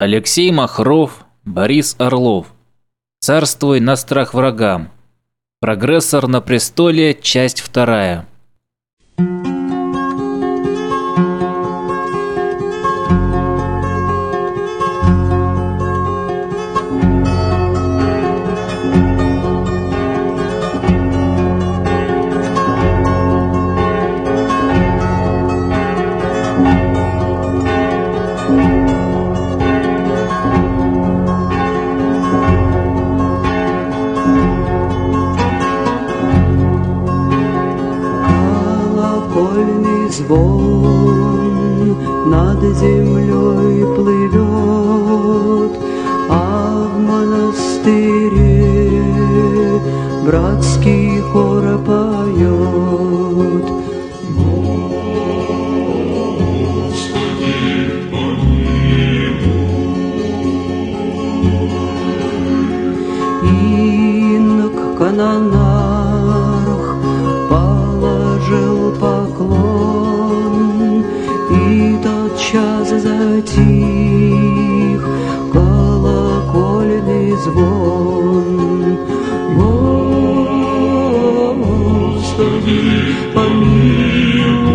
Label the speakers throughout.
Speaker 1: Алексей Махров, Борис Орлов. Царствуй на страх врагам. Прогрессор на престоле, часть вторая.
Speaker 2: звон. Господи, помилуй,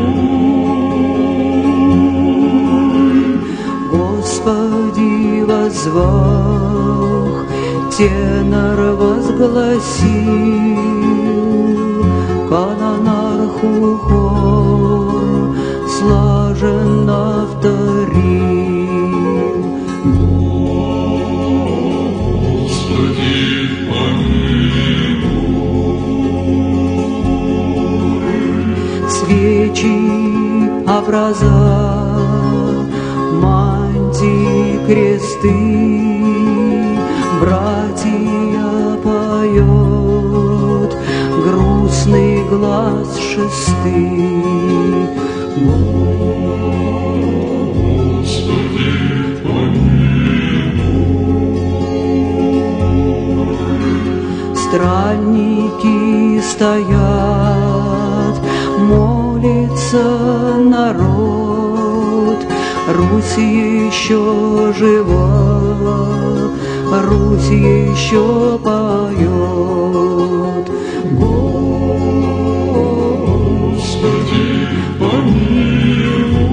Speaker 2: Господи, возвах, образа, мантии кресты, братья поет, грустный глаз шестый. Странники стоят бьется народ, Русь еще жива, Русь еще поет. Господи, помилуй.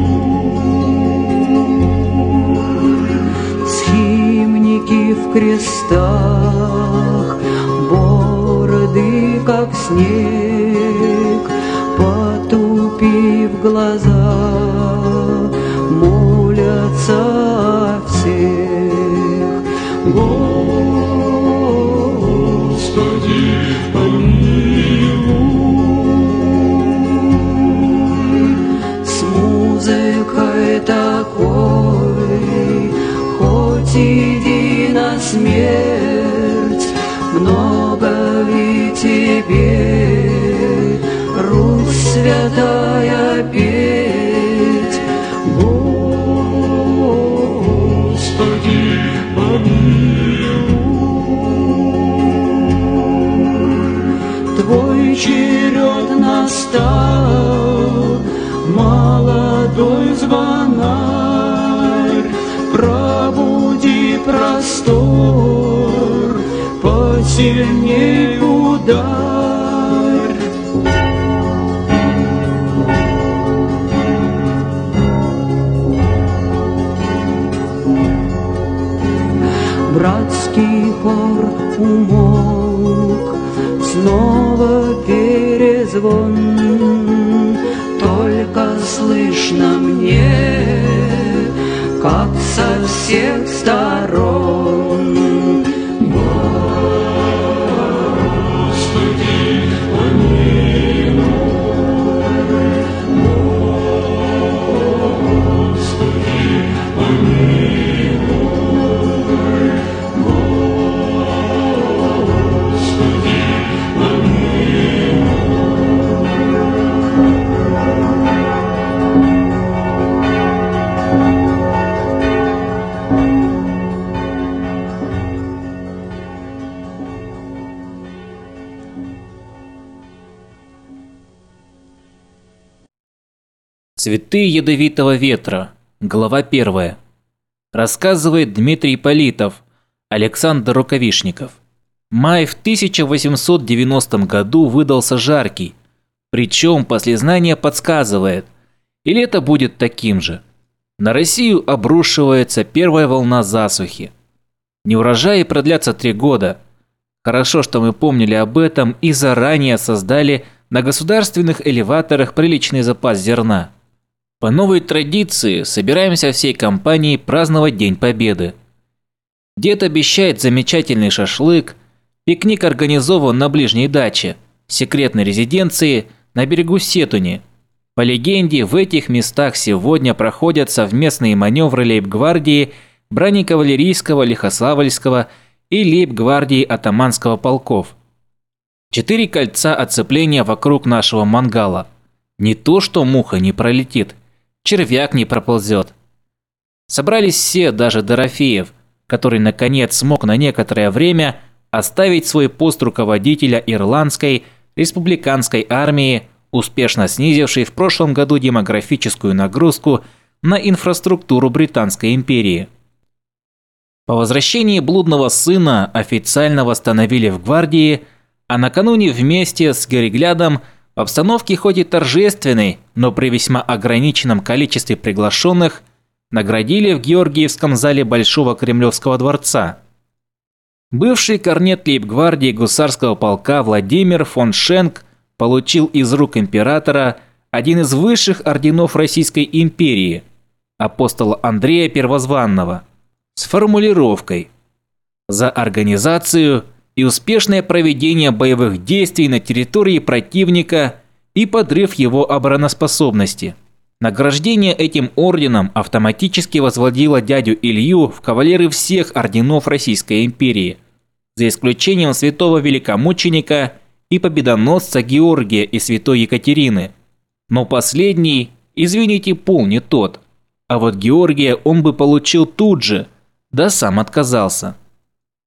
Speaker 2: Схимники в крестах, бороды, как снег, настал молодой звонарь, пробуди простор, посильней удар. Братский хор умолк, снова перезвон слышно мне.
Speaker 1: Цветы ядовитого ветра. Глава 1. Рассказывает Дмитрий Политов, Александр Рукавишников. Май в 1890 году выдался жаркий, причем послезнание подсказывает, и лето будет таким же. На Россию обрушивается первая волна засухи. Неурожаи продлятся три года. Хорошо, что мы помнили об этом и заранее создали на государственных элеваторах приличный запас зерна – по новой традиции собираемся всей компанией праздновать День Победы. Дед обещает замечательный шашлык, пикник организован на ближней даче, секретной резиденции на берегу Сетуни. По легенде, в этих местах сегодня проходят совместные маневры лейб-гвардии, бронекавалерийского, лихославльского и лейб-гвардии атаманского полков. Четыре кольца оцепления вокруг нашего мангала. Не то, что муха не пролетит – червяк не проползет. Собрались все, даже Дорофеев, который наконец смог на некоторое время оставить свой пост руководителя ирландской республиканской армии, успешно снизившей в прошлом году демографическую нагрузку на инфраструктуру Британской империи. По возвращении блудного сына официально восстановили в гвардии, а накануне вместе с Гериглядом – в обстановке хоть и торжественной, но при весьма ограниченном количестве приглашенных наградили в Георгиевском зале Большого Кремлевского дворца. Бывший корнет лейб-гвардии гусарского полка Владимир фон Шенк получил из рук императора один из высших орденов Российской империи – апостола Андрея Первозванного – с формулировкой «За организацию – и успешное проведение боевых действий на территории противника и подрыв его обороноспособности. Награждение этим орденом автоматически возводило дядю Илью в кавалеры всех орденов Российской империи, за исключением святого великомученика и победоносца Георгия и святой Екатерины. Но последний, извините, пол не тот. А вот Георгия он бы получил тут же, да сам отказался.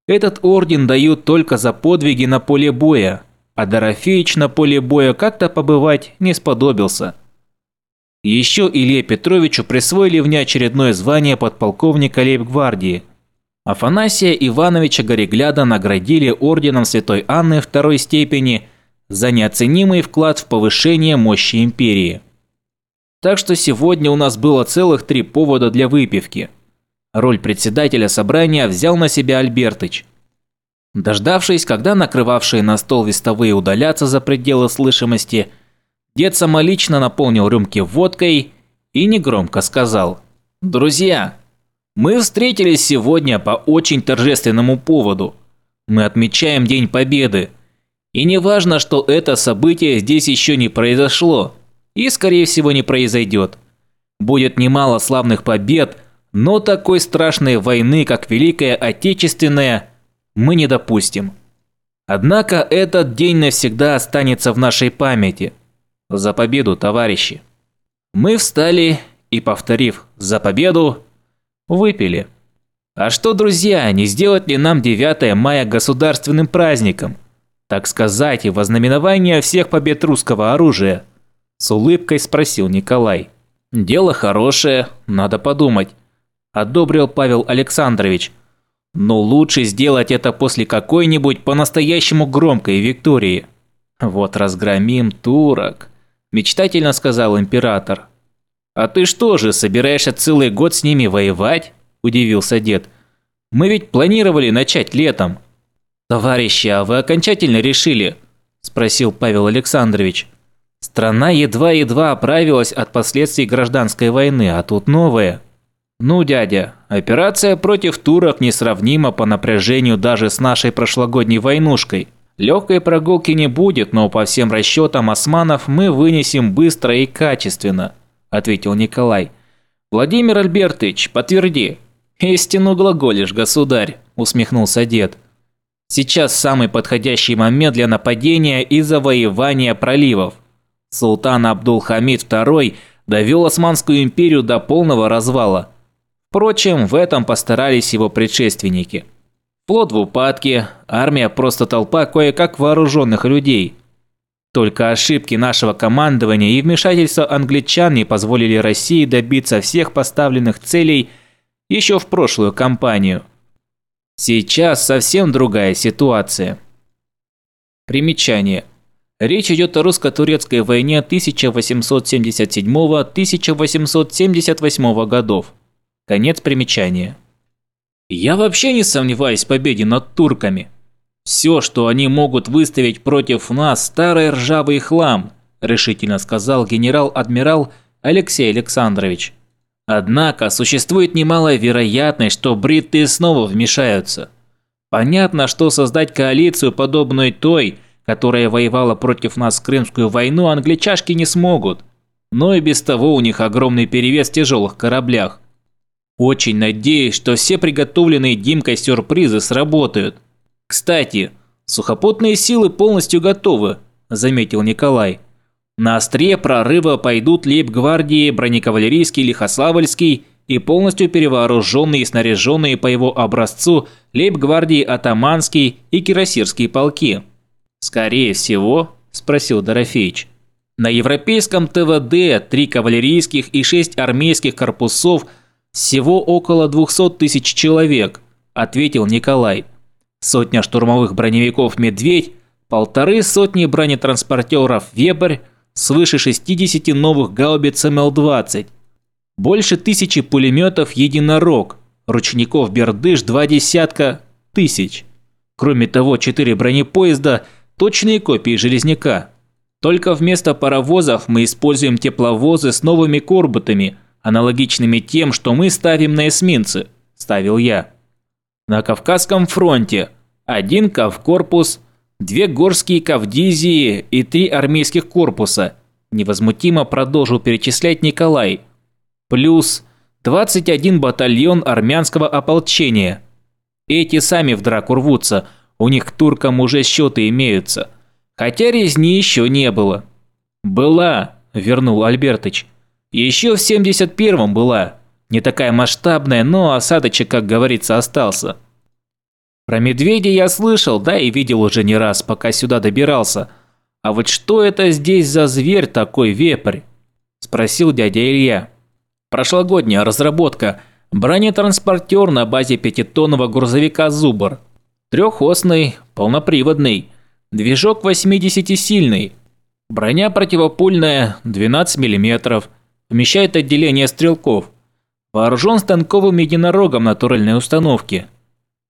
Speaker 1: Этот орден дают только за подвиги на поле боя, а Дорофеич на поле боя как-то побывать не сподобился. Еще Илье Петровичу присвоили внеочередное звание подполковника лейб-гвардии. Афанасия Ивановича Горегляда наградили орденом Святой Анны второй степени за неоценимый вклад в повышение мощи империи. Так что сегодня у нас было целых три повода для выпивки – Роль председателя собрания взял на себя Альбертыч. Дождавшись, когда накрывавшие на стол вестовые удалятся за пределы слышимости, дед самолично наполнил рюмки водкой и негромко сказал «Друзья, мы встретились сегодня по очень торжественному поводу. Мы отмечаем День Победы. И не важно, что это событие здесь еще не произошло и, скорее всего, не произойдет. Будет немало славных побед – но такой страшной войны, как Великая Отечественная, мы не допустим. Однако этот день навсегда останется в нашей памяти. За победу, товарищи! Мы встали и, повторив «За победу!», выпили. А что, друзья, не сделать ли нам 9 мая государственным праздником? Так сказать, и вознаменование всех побед русского оружия? С улыбкой спросил Николай. Дело хорошее, надо подумать. – одобрил Павел Александрович. «Но лучше сделать это после какой-нибудь по-настоящему громкой виктории». «Вот разгромим турок», – мечтательно сказал император. «А ты что же, собираешься целый год с ними воевать?» – удивился дед. «Мы ведь планировали начать летом». «Товарищи, а вы окончательно решили?» – спросил Павел Александрович. «Страна едва-едва оправилась от последствий гражданской войны, а тут новое. «Ну, дядя, операция против турок несравнима по напряжению даже с нашей прошлогодней войнушкой. Легкой прогулки не будет, но по всем расчетам османов мы вынесем быстро и качественно», – ответил Николай. «Владимир Альбертович, подтверди». «Истину глаголишь, государь», – усмехнулся дед. «Сейчас самый подходящий момент для нападения и завоевания проливов. Султан Абдул-Хамид II довел Османскую империю до полного развала – Впрочем, в этом постарались его предшественники. Флот в упадке, армия просто толпа кое-как вооруженных людей. Только ошибки нашего командования и вмешательство англичан не позволили России добиться всех поставленных целей еще в прошлую кампанию. Сейчас совсем другая ситуация. Примечание. Речь идет о русско-турецкой войне 1877-1878 годов. Конец примечания. Я вообще не сомневаюсь в победе над турками. Все, что они могут выставить против нас, старый ржавый хлам, решительно сказал генерал-адмирал Алексей Александрович. Однако существует немалая вероятность, что бритты снова вмешаются. Понятно, что создать коалицию, подобную той, которая воевала против нас в Крымскую войну, англичашки не смогут. Но и без того у них огромный перевес в тяжелых кораблях – очень надеюсь, что все приготовленные Димкой сюрпризы сработают. Кстати, сухопутные силы полностью готовы, заметил Николай. На острие прорыва пойдут лейб-гвардии, бронекавалерийский, лихославльский и полностью перевооруженные и снаряженные по его образцу лейб-гвардии атаманский и кирасирские полки. «Скорее всего?» – спросил Дорофеич. На европейском ТВД три кавалерийских и шесть армейских корпусов – «Всего около 200 тысяч человек», – ответил Николай. «Сотня штурмовых броневиков «Медведь», полторы сотни бронетранспортеров «Вебрь», свыше 60 новых гаубиц МЛ-20, больше тысячи пулеметов «Единорог», ручников «Бердыш» два десятка тысяч. Кроме того, четыре бронепоезда – точные копии «Железняка». Только вместо паровозов мы используем тепловозы с новыми корбутами – аналогичными тем, что мы ставим на эсминцы, ставил я. На Кавказском фронте один Кавкорпус, две горские Кавдизии и три армейских корпуса, невозмутимо продолжил перечислять Николай. Плюс 21 батальон армянского ополчения. Эти сами в драку рвутся, у них к туркам уже счеты имеются. Хотя резни еще не было. «Была», – вернул Альбертыч. Еще в 71-м была. Не такая масштабная, но осадочек, как говорится, остался. Про медведя я слышал, да и видел уже не раз, пока сюда добирался. А вот что это здесь за зверь такой вепрь? Спросил дядя Илья. Прошлогодняя разработка. Бронетранспортер на базе пятитонного грузовика «Зубр». Трехосный, полноприводный. Движок 80-сильный. Броня противопульная 12 миллиметров вмещает отделение стрелков. Вооружен станковым единорогом натуральной установки.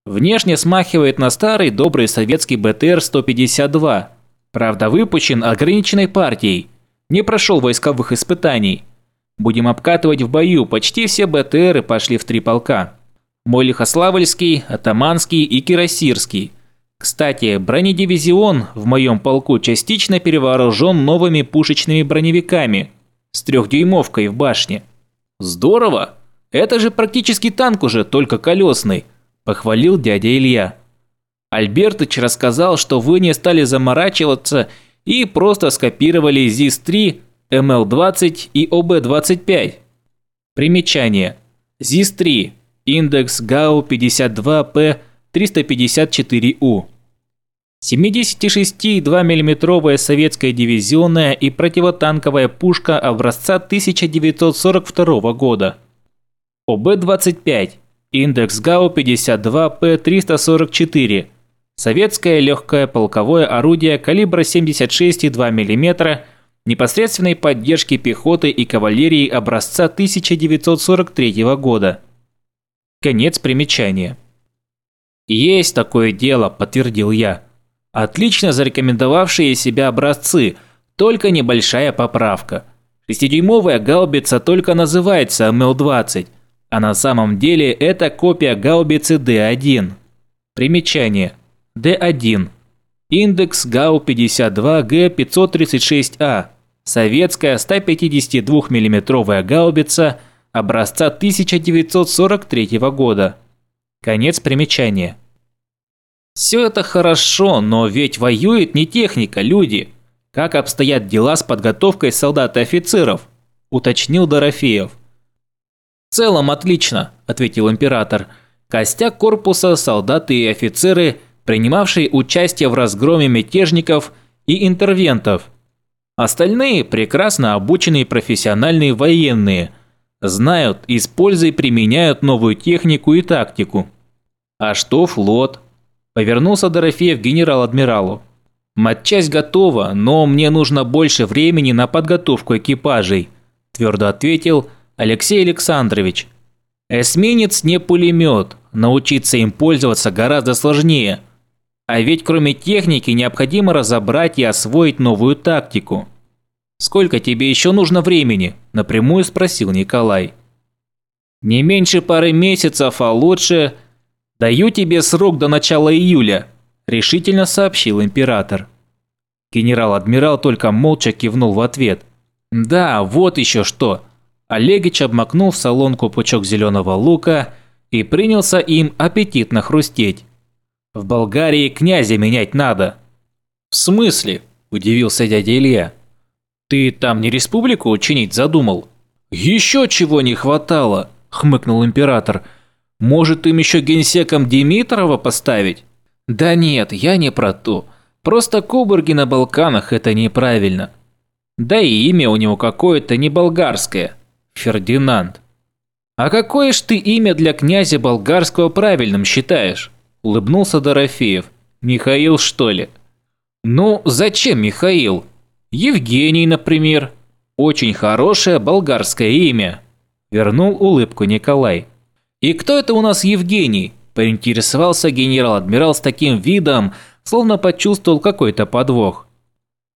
Speaker 1: Внешне смахивает на старый добрый советский БТР-152. Правда, выпущен ограниченной партией. Не прошел войсковых испытаний. Будем обкатывать в бою, почти все БТРы пошли в три полка. Мой Лихославльский, Атаманский и Кирасирский. Кстати, бронедивизион в моем полку частично перевооружен новыми пушечными броневиками – с трехдюймовкой в башне. «Здорово! Это же практически танк уже, только колесный!» – похвалил дядя Илья. Альбертыч рассказал, что вы не стали заморачиваться и просто скопировали ЗИС-3, МЛ-20 и ОБ-25. Примечание. ЗИС-3. Индекс ГАУ-52П-354У. 76,2-мм советская дивизионная и противотанковая пушка образца 1942 года. ОБ-25, индекс ГАУ-52П-344, советское легкое полковое орудие калибра 76,2 мм непосредственной поддержки пехоты и кавалерии образца 1943 года. Конец примечания. «Есть такое дело», – подтвердил я. Отлично зарекомендовавшие себя образцы, только небольшая поправка. Шестидюймовая гаубица только называется МЛ-20, а на самом деле это копия гаубицы Д1. Примечание. Д1. Индекс ГАУ-52Г-536А. А. Советская 152 миллиметровая гаубица образца 1943 года. Конец примечания. Все это хорошо, но ведь воюет не техника, люди. Как обстоят дела с подготовкой солдат и офицеров? Уточнил Дорофеев. В целом отлично, ответил император. Костяк корпуса, солдаты и офицеры, принимавшие участие в разгроме мятежников и интервентов. Остальные прекрасно обученные профессиональные военные. Знают, используя и применяют новую технику и тактику. А что флот? Повернулся Дорофеев генерал-адмиралу. «Матчасть готова, но мне нужно больше времени на подготовку экипажей», – твердо ответил Алексей Александрович. «Эсминец не пулемет, научиться им пользоваться гораздо сложнее. А ведь кроме техники необходимо разобрать и освоить новую тактику». «Сколько тебе еще нужно времени?» – напрямую спросил Николай. «Не меньше пары месяцев, а лучше «Даю тебе срок до начала июля», – решительно сообщил император. Генерал-адмирал только молча кивнул в ответ. «Да, вот еще что!» Олегич обмакнул в солонку пучок зеленого лука и принялся им аппетитно хрустеть. «В Болгарии князя менять надо!» «В смысле?» – удивился дядя Илья. «Ты там не республику учинить задумал?» «Еще чего не хватало!» – хмыкнул император – может, им еще генсеком Димитрова поставить? Да нет, я не про то. Просто куборги на Балканах – это неправильно. Да и имя у него какое-то не болгарское. Фердинанд. А какое ж ты имя для князя болгарского правильным считаешь? Улыбнулся Дорофеев. Михаил, что ли? Ну, зачем Михаил? Евгений, например. Очень хорошее болгарское имя. Вернул улыбку Николай. «И кто это у нас Евгений?» – поинтересовался генерал-адмирал с таким видом, словно почувствовал какой-то подвох.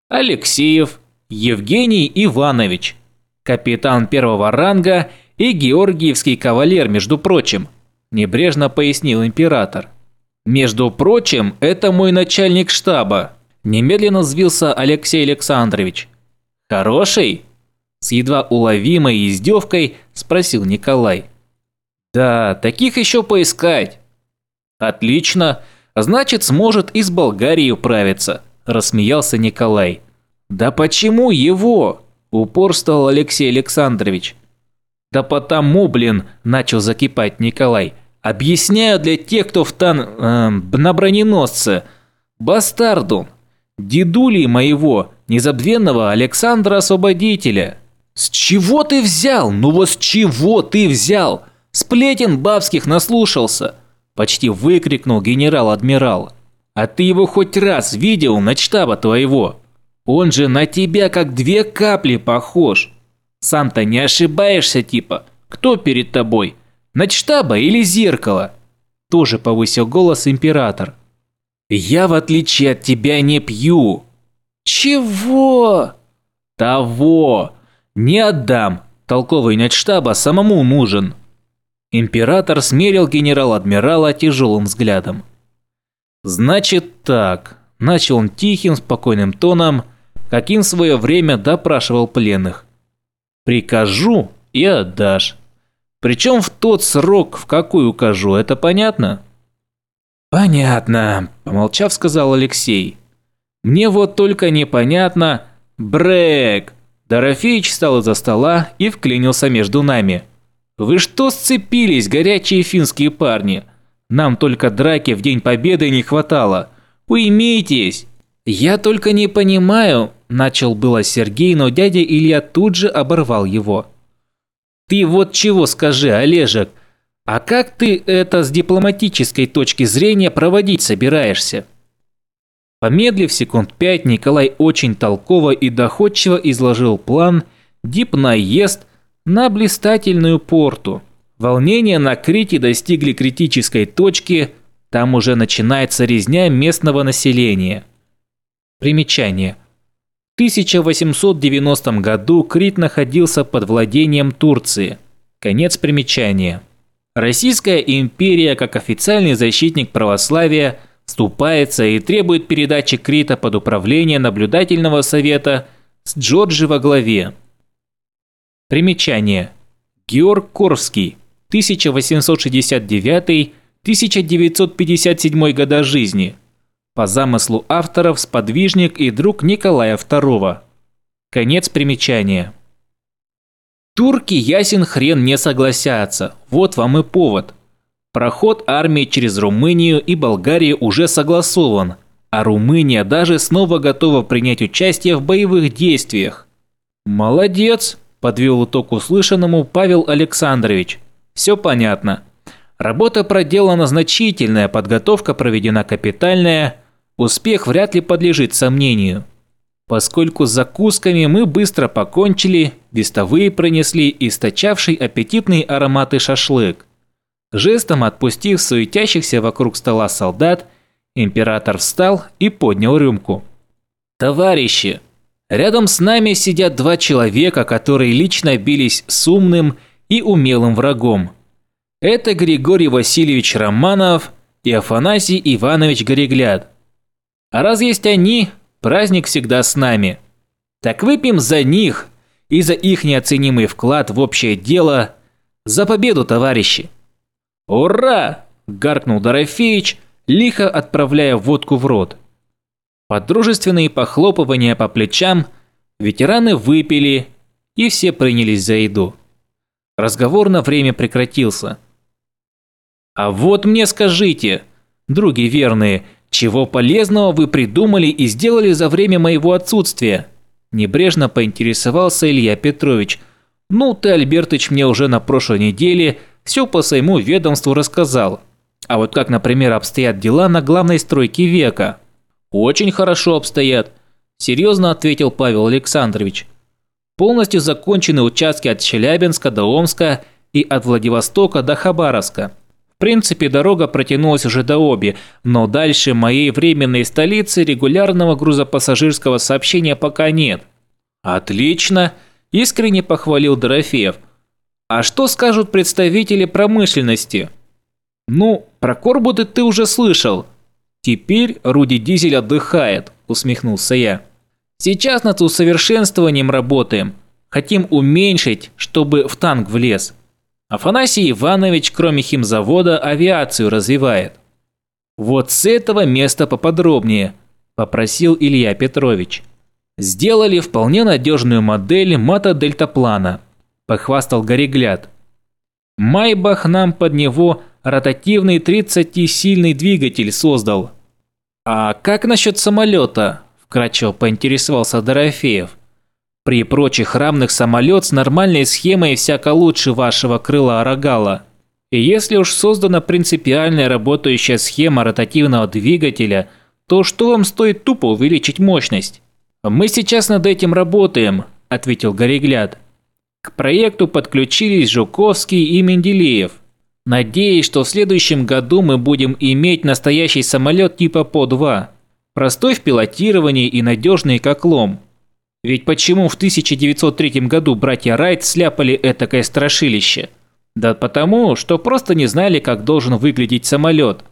Speaker 1: «Алексеев Евгений Иванович, капитан первого ранга и георгиевский кавалер, между прочим», – небрежно пояснил император. «Между прочим, это мой начальник штаба», – немедленно взвился Алексей Александрович. «Хороший?» – с едва уловимой издевкой спросил Николай. Да, таких еще поискать. Отлично. Значит, сможет и с Болгарией управиться, рассмеялся Николай. Да почему его? Упорствовал Алексей Александрович. Да потому, блин, начал закипать Николай. Объясняю для тех, кто в тан... Э, на броненосце. Бастарду. Дедули моего, незабвенного Александра Освободителя. С чего ты взял? Ну вот с чего ты взял? Сплетен бабских наслушался!» – почти выкрикнул генерал-адмирал. «А ты его хоть раз видел на штаба твоего? Он же на тебя как две капли похож. Сам-то не ошибаешься типа. Кто перед тобой? На Начтаба или зеркало?» Тоже повысил голос император. «Я, в отличие от тебя, не пью!» «Чего?» «Того! Не отдам! Толковый начштаба самому нужен!» Император смерил генерал-адмирала тяжелым взглядом. «Значит так», – начал он тихим, спокойным тоном, каким в свое время допрашивал пленных. «Прикажу и отдашь. Причем в тот срок, в какой укажу, это понятно?» «Понятно», – помолчав, сказал Алексей. «Мне вот только непонятно. Брэк!» Дорофеич встал из-за стола и вклинился между нами. «Вы что сцепились, горячие финские парни? Нам только драки в День Победы не хватало. Уймитесь!» «Я только не понимаю», – начал было Сергей, но дядя Илья тут же оборвал его. «Ты вот чего скажи, Олежек, а как ты это с дипломатической точки зрения проводить собираешься?» Помедлив секунд пять, Николай очень толково и доходчиво изложил план, дип наезд – на блистательную порту. Волнения на Крите достигли критической точки, там уже начинается резня местного населения. Примечание. В 1890 году Крит находился под владением Турции. Конец примечания. Российская империя, как официальный защитник православия, вступается и требует передачи Крита под управление наблюдательного совета с Джорджи во главе. Примечание. Георг Корский, 1869-1957 года жизни. По замыслу авторов сподвижник и друг Николая II. Конец примечания. Турки ясен хрен не согласятся, вот вам и повод. Проход армии через Румынию и Болгарию уже согласован, а Румыния даже снова готова принять участие в боевых действиях. Молодец, подвел итог услышанному Павел Александрович. Все понятно. Работа проделана значительная, подготовка проведена капитальная, успех вряд ли подлежит сомнению. Поскольку с закусками мы быстро покончили, вестовые пронесли источавший аппетитные ароматы шашлык. Жестом отпустив суетящихся вокруг стола солдат, император встал и поднял рюмку. «Товарищи!» Рядом с нами сидят два человека, которые лично бились с умным и умелым врагом. Это Григорий Васильевич Романов и Афанасий Иванович Горегляд. А раз есть они, праздник всегда с нами. Так выпьем за них и за их неоценимый вклад в общее дело, за победу, товарищи. «Ура!» – гаркнул Дорофеич, лихо отправляя водку в рот – под дружественные похлопывания по плечам ветераны выпили и все принялись за еду. Разговор на время прекратился. «А вот мне скажите, други верные, чего полезного вы придумали и сделали за время моего отсутствия?» Небрежно поинтересовался Илья Петрович. «Ну, ты, Альбертыч, мне уже на прошлой неделе все по своему ведомству рассказал. А вот как, например, обстоят дела на главной стройке века?» «Очень хорошо обстоят», – серьезно ответил Павел Александрович. «Полностью закончены участки от Челябинска до Омска и от Владивостока до Хабаровска». В принципе, дорога протянулась уже до Оби, но дальше моей временной столицы регулярного грузопассажирского сообщения пока нет. «Отлично!» – искренне похвалил Дорофеев. «А что скажут представители промышленности?» «Ну, про Корбуды ты уже слышал», «Теперь Руди Дизель отдыхает», – усмехнулся я. «Сейчас над усовершенствованием работаем. Хотим уменьшить, чтобы в танк влез. Афанасий Иванович, кроме химзавода, авиацию развивает». «Вот с этого места поподробнее», – попросил Илья Петрович. «Сделали вполне надежную модель мата-дельтаплана», – похвастал Горегляд. Майбах нам под него ротативный 30-сильный двигатель создал. «А как насчет самолета?» – вкратчиво поинтересовался Дорофеев. «При прочих равных самолет с нормальной схемой всяко лучше вашего крыла Арагала. И если уж создана принципиальная работающая схема ротативного двигателя, то что вам стоит тупо увеличить мощность?» «Мы сейчас над этим работаем», – ответил Горегляд. К проекту подключились Жуковский и Менделеев. Надеюсь, что в следующем году мы будем иметь настоящий самолет типа ПО-2. Простой в пилотировании и надежный как лом. Ведь почему в 1903 году братья Райт сляпали этакое страшилище? Да потому, что просто не знали, как должен выглядеть самолет.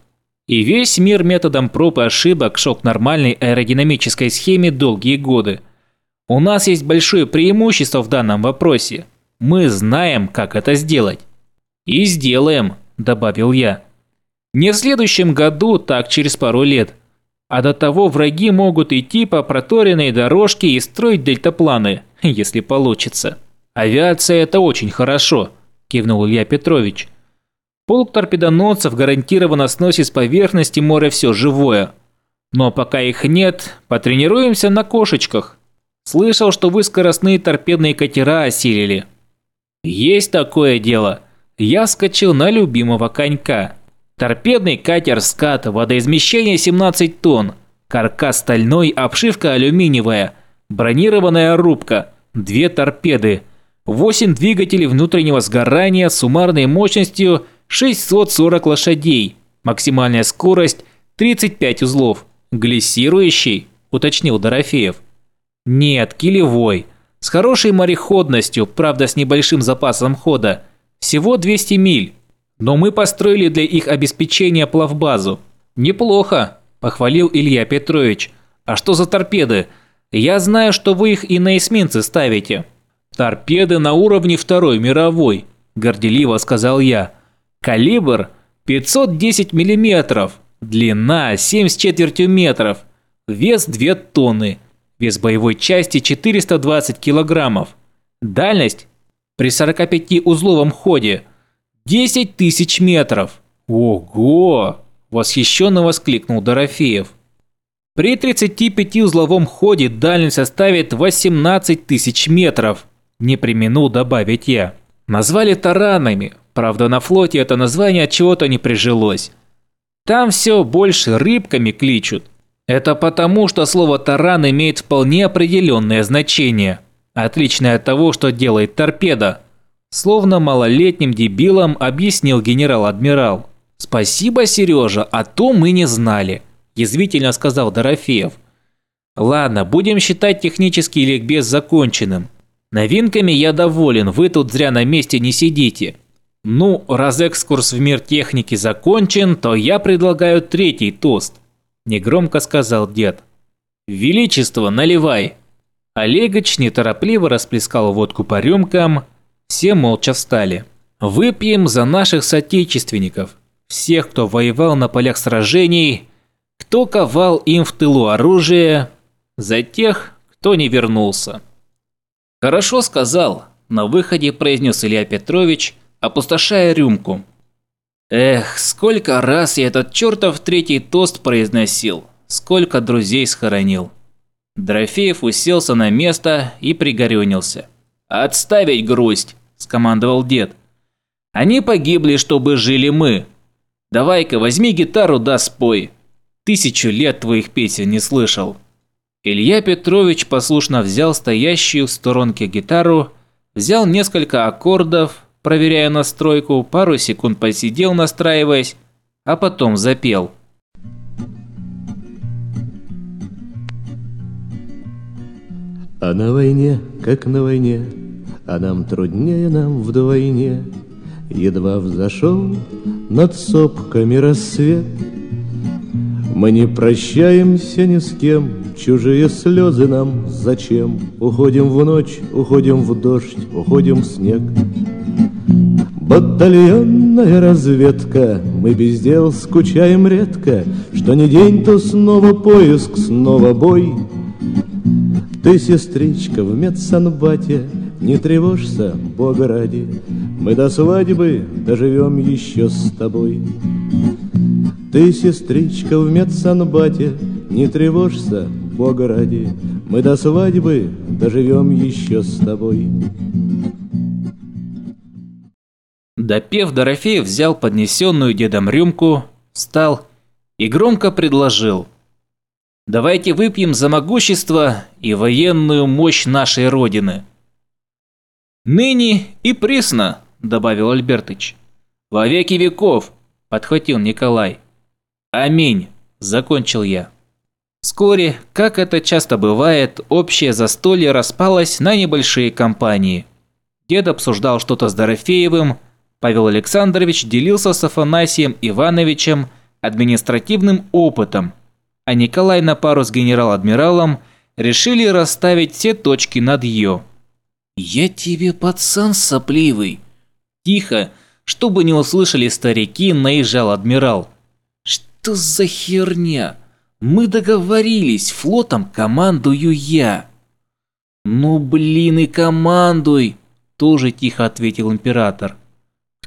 Speaker 1: И весь мир методом проб и ошибок шел к нормальной аэродинамической схеме долгие годы – у нас есть большое преимущество в данном вопросе. Мы знаем, как это сделать. И сделаем, добавил я. Не в следующем году, так через пару лет. А до того враги могут идти по проторенной дорожке и строить дельтапланы, если получится. Авиация – это очень хорошо, кивнул Илья Петрович. Полк торпедоносцев гарантированно сносит с поверхности моря все живое. Но пока их нет, потренируемся на кошечках. Слышал, что вы скоростные торпедные катера осилили». «Есть такое дело!» Я вскочил на любимого конька. Торпедный катер «Скат», водоизмещение 17 тонн, каркас стальной, обшивка алюминиевая, бронированная рубка, две торпеды, 8 двигателей внутреннего сгорания с суммарной мощностью 640 лошадей, максимальная скорость 35 узлов. «Глиссирующий?» – уточнил Дорофеев. Нет, килевой. С хорошей мореходностью, правда с небольшим запасом хода. Всего 200 миль. Но мы построили для их обеспечения плавбазу. Неплохо, похвалил Илья Петрович. А что за торпеды? Я знаю, что вы их и на эсминцы ставите. Торпеды на уровне Второй мировой, горделиво сказал я. Калибр 510 миллиметров, длина 7 с четвертью метров, вес 2 тонны – Вес боевой части 420 килограммов. Дальность при 45-узловом ходе 10 тысяч метров. Ого! Восхищенно воскликнул Дорофеев. При 35-узловом ходе дальность составит 18 тысяч метров. Не применил добавить я. Назвали таранами. Правда, на флоте это название от чего-то не прижилось. Там все больше рыбками кличут. Это потому, что слово «таран» имеет вполне определенное значение, отличное от того, что делает торпеда. Словно малолетним дебилом объяснил генерал-адмирал. «Спасибо, Сережа, а то мы не знали», – язвительно сказал Дорофеев. «Ладно, будем считать технический ликбез законченным. Новинками я доволен, вы тут зря на месте не сидите. Ну, раз экскурс в мир техники закончен, то я предлагаю третий тост. – негромко сказал дед. «Величество, наливай!» Олегович неторопливо расплескал водку по рюмкам, все молча встали. «Выпьем за наших соотечественников, всех, кто воевал на полях сражений, кто ковал им в тылу оружие, за тех, кто не вернулся». «Хорошо сказал», – на выходе произнес Илья Петрович, опустошая рюмку. Эх, сколько раз я этот чертов третий тост произносил, сколько друзей схоронил. Дорофеев уселся на место и пригорюнился. «Отставить грусть!» – скомандовал дед. «Они погибли, чтобы жили мы. Давай-ка возьми гитару да спой. Тысячу лет твоих песен не слышал». Илья Петрович послушно взял стоящую в сторонке гитару, взял несколько аккордов, проверяя настройку, пару секунд посидел, настраиваясь, а потом запел.
Speaker 3: А на войне, как на войне, а нам труднее нам вдвойне. Едва взошел над сопками рассвет, мы не прощаемся ни с кем, Чужие слезы нам зачем? Уходим в ночь, уходим в дождь, уходим в снег. Батальонная разведка, мы без дел скучаем редко, Что не день, то снова поиск, снова бой. Ты, сестричка, в медсанбате, не тревожься, Бога ради, Мы до свадьбы доживем еще с тобой. Ты, сестричка, в медсанбате, не тревожься, Бога ради, Мы до свадьбы доживем еще с тобой.
Speaker 1: Допев, Дорофеев взял поднесенную дедом рюмку, встал и громко предложил. «Давайте выпьем за могущество и военную мощь нашей Родины». «Ныне и присно», добавил Альбертыч. «Во веки веков», – подхватил Николай. «Аминь», – закончил я. Вскоре, как это часто бывает, общее застолье распалось на небольшие компании. Дед обсуждал что-то с Дорофеевым – Павел Александрович делился с Афанасием Ивановичем административным опытом, а Николай на пару с генерал-адмиралом решили расставить все точки над «ё». «Я тебе пацан сопливый!» Тихо, чтобы не услышали старики, наезжал адмирал. «Что за херня? Мы договорились, флотом командую я!» «Ну блин и командуй!» – тоже тихо ответил император.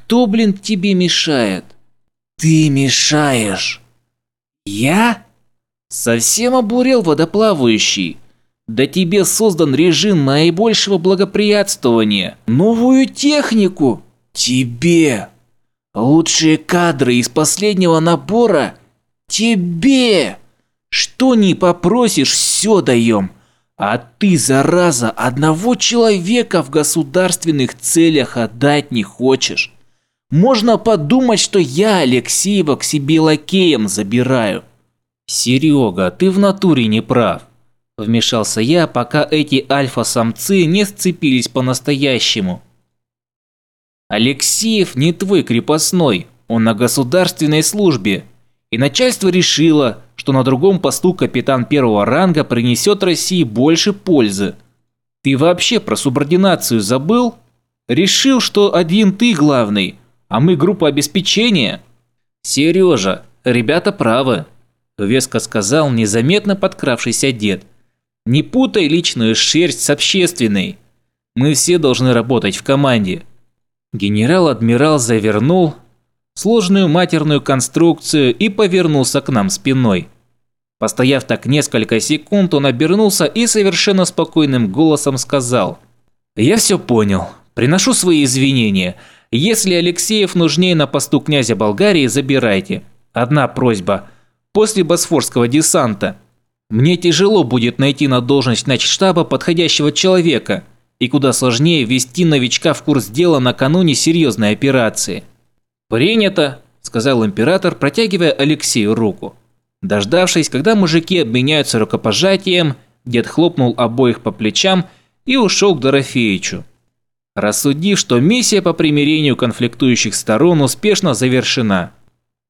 Speaker 1: Кто, блин, тебе мешает? Ты мешаешь. Я? Совсем обурел водоплавающий. Да тебе создан режим наибольшего благоприятствования. Новую технику. Тебе. Лучшие кадры из последнего набора. Тебе. Что не попросишь, все даем. А ты, зараза, одного человека в государственных целях отдать не хочешь. Можно подумать, что я Алексеева к себе лакеем забираю. Серега, ты в натуре не прав. Вмешался я, пока эти альфа-самцы не сцепились по-настоящему. Алексеев не твой крепостной, он на государственной службе. И начальство решило, что на другом посту капитан первого ранга принесет России больше пользы. Ты вообще про субординацию забыл? Решил, что один ты главный – а мы группа обеспечения». Серёжа, ребята правы», – веско сказал незаметно подкравшийся дед. «Не путай личную шерсть с общественной. Мы все должны работать в команде». Генерал-адмирал завернул сложную матерную конструкцию и повернулся к нам спиной. Постояв так несколько секунд, он обернулся и совершенно спокойным голосом сказал. «Я всё понял. Приношу свои извинения. Если Алексеев нужнее на посту князя Болгарии, забирайте. Одна просьба. После босфорского десанта. Мне тяжело будет найти на должность начштаба подходящего человека. И куда сложнее ввести новичка в курс дела накануне серьезной операции. «Принято», – сказал император, протягивая Алексею руку. Дождавшись, когда мужики обменяются рукопожатием, дед хлопнул обоих по плечам и ушел к Дорофеичу рассудив, что миссия по примирению конфликтующих сторон успешно завершена.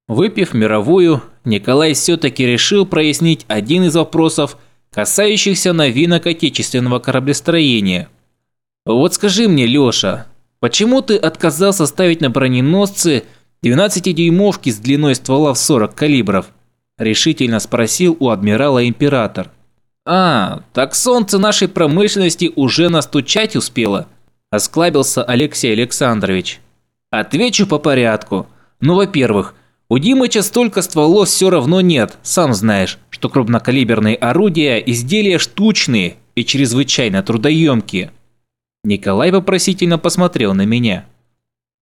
Speaker 1: Выпив мировую, Николай все-таки решил прояснить один из вопросов, касающихся новинок отечественного кораблестроения. «Вот скажи мне, Леша, почему ты отказался ставить на броненосцы 12-дюймовки с длиной ствола в 40 калибров?» – решительно спросил у адмирала император. «А, так солнце нашей промышленности уже настучать успело», Осклабился Алексей Александрович. Отвечу по порядку. Ну, во-первых, у Димыча столько стволов все равно нет. Сам знаешь, что крупнокалиберные орудия – изделия штучные и чрезвычайно трудоемкие. Николай вопросительно посмотрел на меня.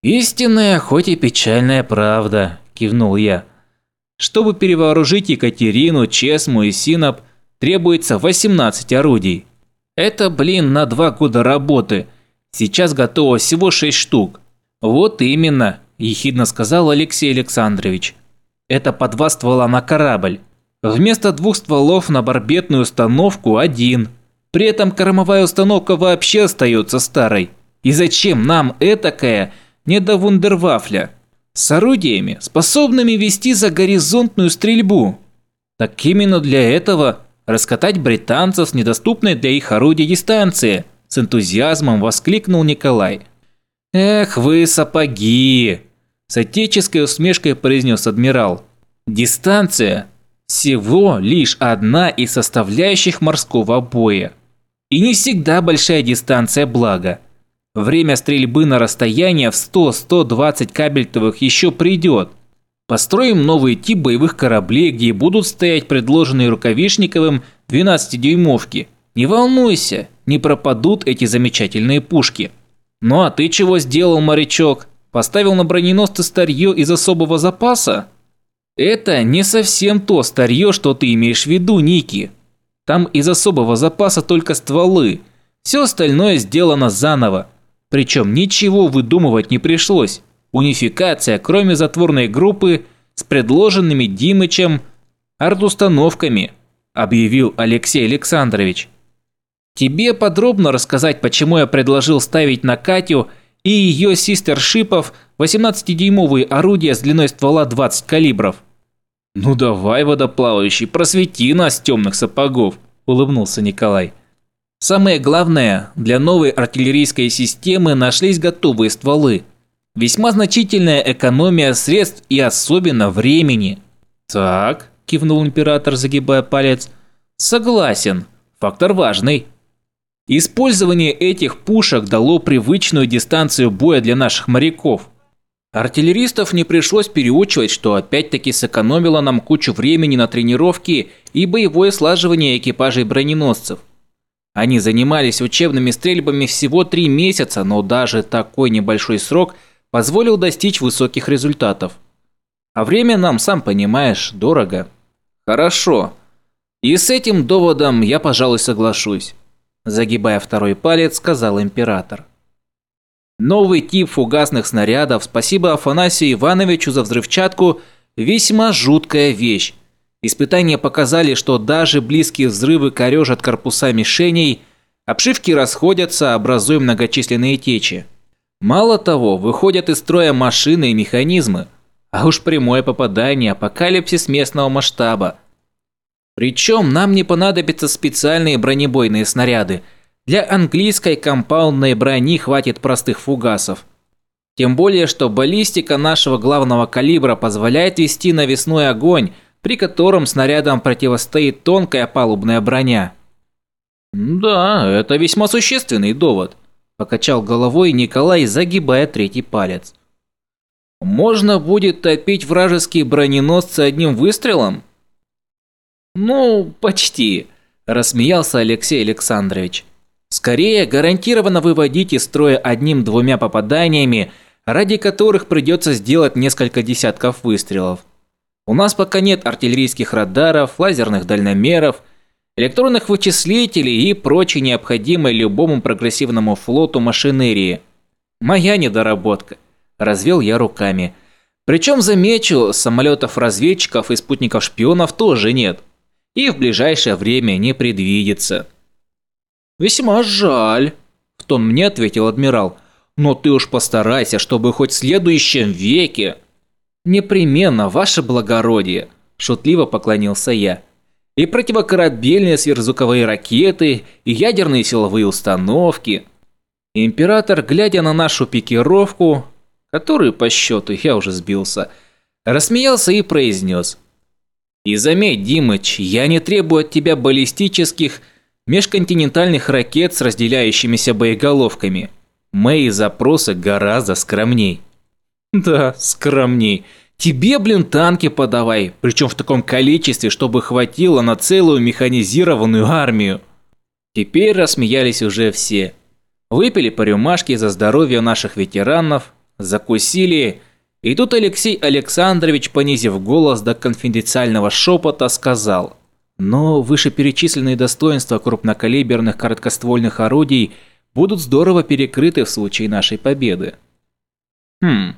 Speaker 1: «Истинная, хоть и печальная правда», – кивнул я. Чтобы перевооружить Екатерину, Чесму и Синап, требуется 18 орудий. Это, блин, на два года работы – Сейчас готово всего шесть штук. Вот именно, ехидно сказал Алексей Александрович. Это по два ствола на корабль. Вместо двух стволов на барбетную установку один. При этом кормовая установка вообще остается старой. И зачем нам этакая не до С орудиями, способными вести за горизонтную стрельбу. Так именно для этого раскатать британцев с недоступной для их орудий дистанции – с энтузиазмом воскликнул Николай. «Эх вы, сапоги!» С отеческой усмешкой произнес адмирал. «Дистанция всего лишь одна из составляющих морского боя. И не всегда большая дистанция благо. Время стрельбы на расстояние в 100-120 кабельтовых еще придет. Построим новый тип боевых кораблей, где будут стоять предложенные Рукавишниковым 12-дюймовки. Не волнуйся, не пропадут эти замечательные пушки. «Ну а ты чего сделал, морячок? Поставил на броненосцы старье из особого запаса?» «Это не совсем то старье, что ты имеешь в виду, Ники. Там из особого запаса только стволы. Все остальное сделано заново. Причем ничего выдумывать не пришлось. Унификация, кроме затворной группы, с предложенными Димычем артустановками», объявил Алексей Александрович. Тебе подробно рассказать, почему я предложил ставить на Катю и ее систершипов 18-дюймовые орудия с длиной ствола 20 калибров. «Ну давай, водоплавающий, просвети нас, темных сапогов», – улыбнулся Николай. Самое главное, для новой артиллерийской системы нашлись готовые стволы. Весьма значительная экономия средств и особенно времени. «Так», – кивнул император, загибая палец, – «согласен, фактор важный». Использование этих пушек дало привычную дистанцию боя для наших моряков. Артиллеристов не пришлось переучивать, что опять-таки сэкономило нам кучу времени на тренировки и боевое слаживание экипажей броненосцев. Они занимались учебными стрельбами всего три месяца, но даже такой небольшой срок позволил достичь высоких результатов. А время нам, сам понимаешь, дорого. Хорошо. И с этим доводом я, пожалуй, соглашусь загибая второй палец, сказал император. Новый тип фугасных снарядов, спасибо Афанасию Ивановичу за взрывчатку, весьма жуткая вещь. Испытания показали, что даже близкие взрывы корежат корпуса мишеней, обшивки расходятся, образуя многочисленные течи. Мало того, выходят из строя машины и механизмы, а уж прямое попадание – апокалипсис местного масштаба – причем нам не понадобятся специальные бронебойные снаряды. Для английской компаундной брони хватит простых фугасов. Тем более, что баллистика нашего главного калибра позволяет вести навесной огонь, при котором снарядам противостоит тонкая палубная броня. «Да, это весьма существенный довод», – покачал головой Николай, загибая третий палец. «Можно будет топить вражеские броненосцы одним выстрелом?» «Ну, почти», – рассмеялся Алексей Александрович. «Скорее гарантированно выводить из строя одним-двумя попаданиями, ради которых придется сделать несколько десятков выстрелов. У нас пока нет артиллерийских радаров, лазерных дальномеров, электронных вычислителей и прочей необходимой любому прогрессивному флоту машинерии. Моя недоработка», – развел я руками. «Причем, замечу, самолетов-разведчиков и спутников-шпионов тоже нет» и в ближайшее время не предвидится». «Весьма жаль», – в тон мне ответил адмирал. «Но ты уж постарайся, чтобы хоть в следующем веке...» «Непременно, ваше благородие», – шутливо поклонился я. «И противокорабельные сверхзвуковые ракеты, и ядерные силовые установки». Император, глядя на нашу пикировку, которую по счету я уже сбился, рассмеялся и произнес – и заметь, Димыч, я не требую от тебя баллистических, межконтинентальных ракет с разделяющимися боеголовками. Мои запросы гораздо скромней. Да, скромней. Тебе, блин, танки подавай, причем в таком количестве, чтобы хватило на целую механизированную армию. Теперь рассмеялись уже все. Выпили по рюмашке за здоровье наших ветеранов, закусили и тут Алексей Александрович, понизив голос до конфиденциального шепота, сказал «Но вышеперечисленные достоинства крупнокалиберных короткоствольных орудий будут здорово перекрыты в случае нашей победы». «Хм,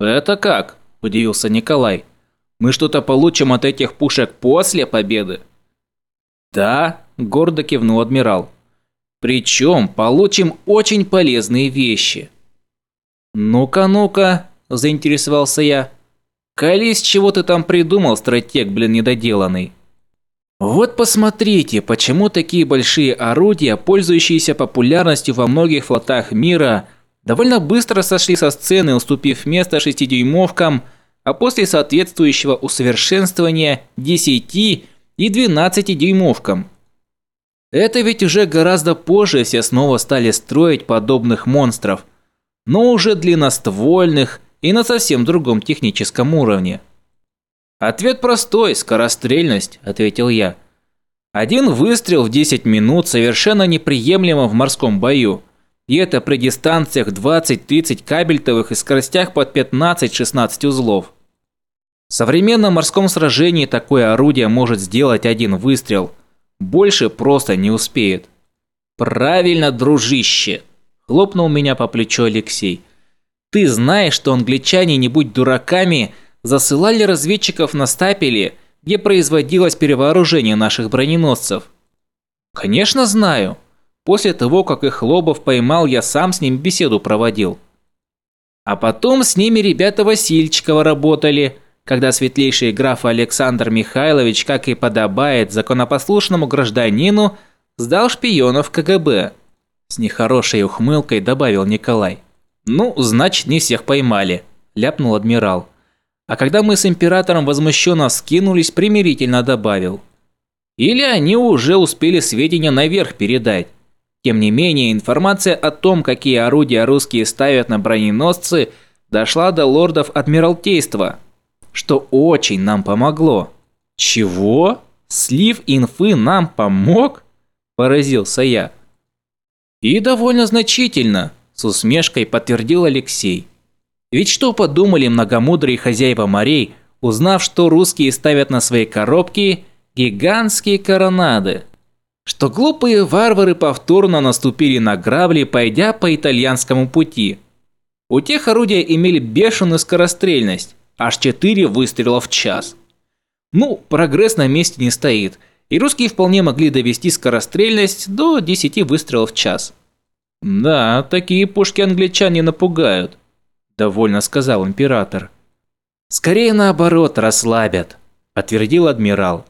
Speaker 1: это как?» – удивился Николай. «Мы что-то получим от этих пушек после победы?» «Да», – гордо кивнул адмирал. «Причем получим очень полезные вещи». «Ну-ка, ну-ка», – заинтересовался я. «Колись, чего ты там придумал, стратег, блин, недоделанный?» Вот посмотрите, почему такие большие орудия, пользующиеся популярностью во многих флотах мира, довольно быстро сошли со сцены, уступив место шестидюймовкам, а после соответствующего усовершенствования десяти и 12-дюймовкам. Это ведь уже гораздо позже все снова стали строить подобных монстров, но уже длинноствольных, и на совсем другом техническом уровне. «Ответ простой – скорострельность», – ответил я. «Один выстрел в 10 минут совершенно неприемлемо в морском бою. И это при дистанциях 20-30 кабельтовых и скоростях под 15-16 узлов. В современном морском сражении такое орудие может сделать один выстрел. Больше просто не успеет». «Правильно, дружище!» – хлопнул меня по плечу Алексей – ты знаешь, что англичане, не будь дураками, засылали разведчиков на стапели, где производилось перевооружение наших броненосцев. Конечно, знаю. После того, как их Лобов поймал, я сам с ним беседу проводил. А потом с ними ребята Васильчикова работали, когда светлейший граф Александр Михайлович, как и подобает законопослушному гражданину, сдал шпионов КГБ. С нехорошей ухмылкой добавил Николай. «Ну, значит, не всех поймали», – ляпнул адмирал. А когда мы с императором возмущенно скинулись, примирительно добавил. «Или они уже успели сведения наверх передать». Тем не менее, информация о том, какие орудия русские ставят на броненосцы, дошла до лордов Адмиралтейства, что очень нам помогло. «Чего? Слив инфы нам помог?» – поразился я. «И довольно значительно», с усмешкой подтвердил Алексей. Ведь что подумали многомудрые хозяева морей, узнав, что русские ставят на свои коробки гигантские коронады? Что глупые варвары повторно наступили на грабли, пойдя по итальянскому пути. У тех орудия имели бешеную скорострельность, аж четыре выстрела в час. Ну, прогресс на месте не стоит, и русские вполне могли довести скорострельность до 10 выстрелов в час. «Да, такие пушки англичане напугают», – довольно сказал император. «Скорее наоборот, расслабят», – подтвердил адмирал.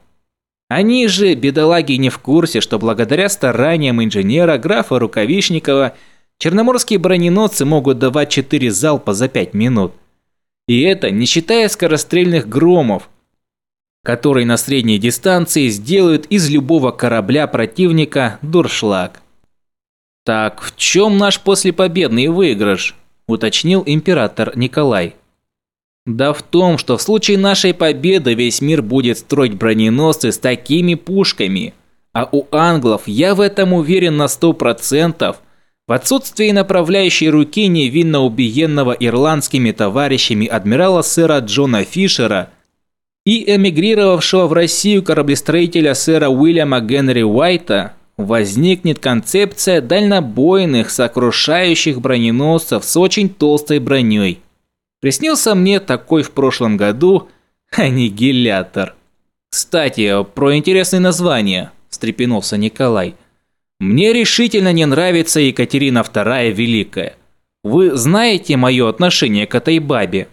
Speaker 1: Они же, бедолаги, не в курсе, что благодаря стараниям инженера графа Рукавишникова черноморские броненосцы могут давать четыре залпа за пять минут. И это не считая скорострельных громов, которые на средней дистанции сделают из любого корабля противника дуршлаг. «Так в чем наш послепобедный выигрыш?» – уточнил император Николай. «Да в том, что в случае нашей победы весь мир будет строить броненосцы с такими пушками. А у англов, я в этом уверен на сто процентов, в отсутствии направляющей руки невинно убиенного ирландскими товарищами адмирала сэра Джона Фишера и эмигрировавшего в Россию кораблестроителя сэра Уильяма Генри Уайта, возникнет концепция дальнобойных сокрушающих броненосцев с очень толстой броней. Приснился мне такой в прошлом году аннигилятор. «Кстати, про интересные названия», – встрепенулся Николай. «Мне решительно не нравится Екатерина II Великая. Вы знаете мое отношение к этой бабе?»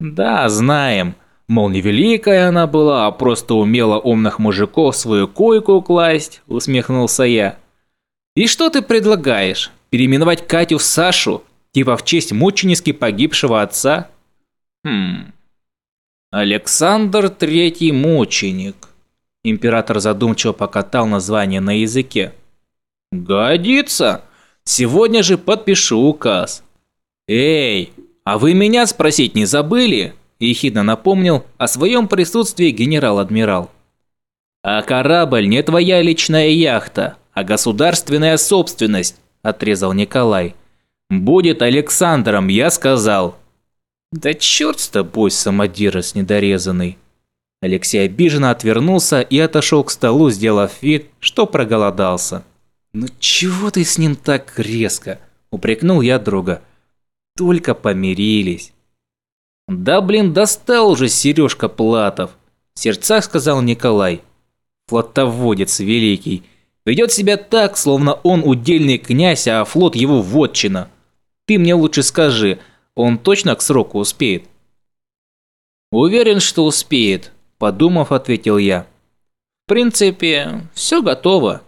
Speaker 1: «Да, знаем», Мол, не великая она была, а просто умела умных мужиков свою койку класть, усмехнулся я. И что ты предлагаешь? Переименовать Катю в Сашу? Типа в честь мученически погибшего отца? Хм. Александр Третий Мученик. Император задумчиво покатал название на языке. Годится. Сегодня же подпишу указ. Эй, а вы меня спросить не забыли? и ехидно напомнил о своем присутствии генерал-адмирал. «А корабль не твоя личная яхта, а государственная собственность», – отрезал Николай. «Будет Александром, я сказал». «Да черт с тобой, самодирос недорезанный!» Алексей обиженно отвернулся и отошел к столу, сделав вид, что проголодался. «Ну чего ты с ним так резко?» – упрекнул я друга. «Только помирились». «Да блин, достал уже Сережка Платов!» – в сердцах сказал Николай. «Флотоводец великий. Ведет себя так, словно он удельный князь, а флот его вотчина. Ты мне лучше скажи, он точно к сроку успеет?» «Уверен, что успеет», – подумав, ответил я. «В принципе, все готово».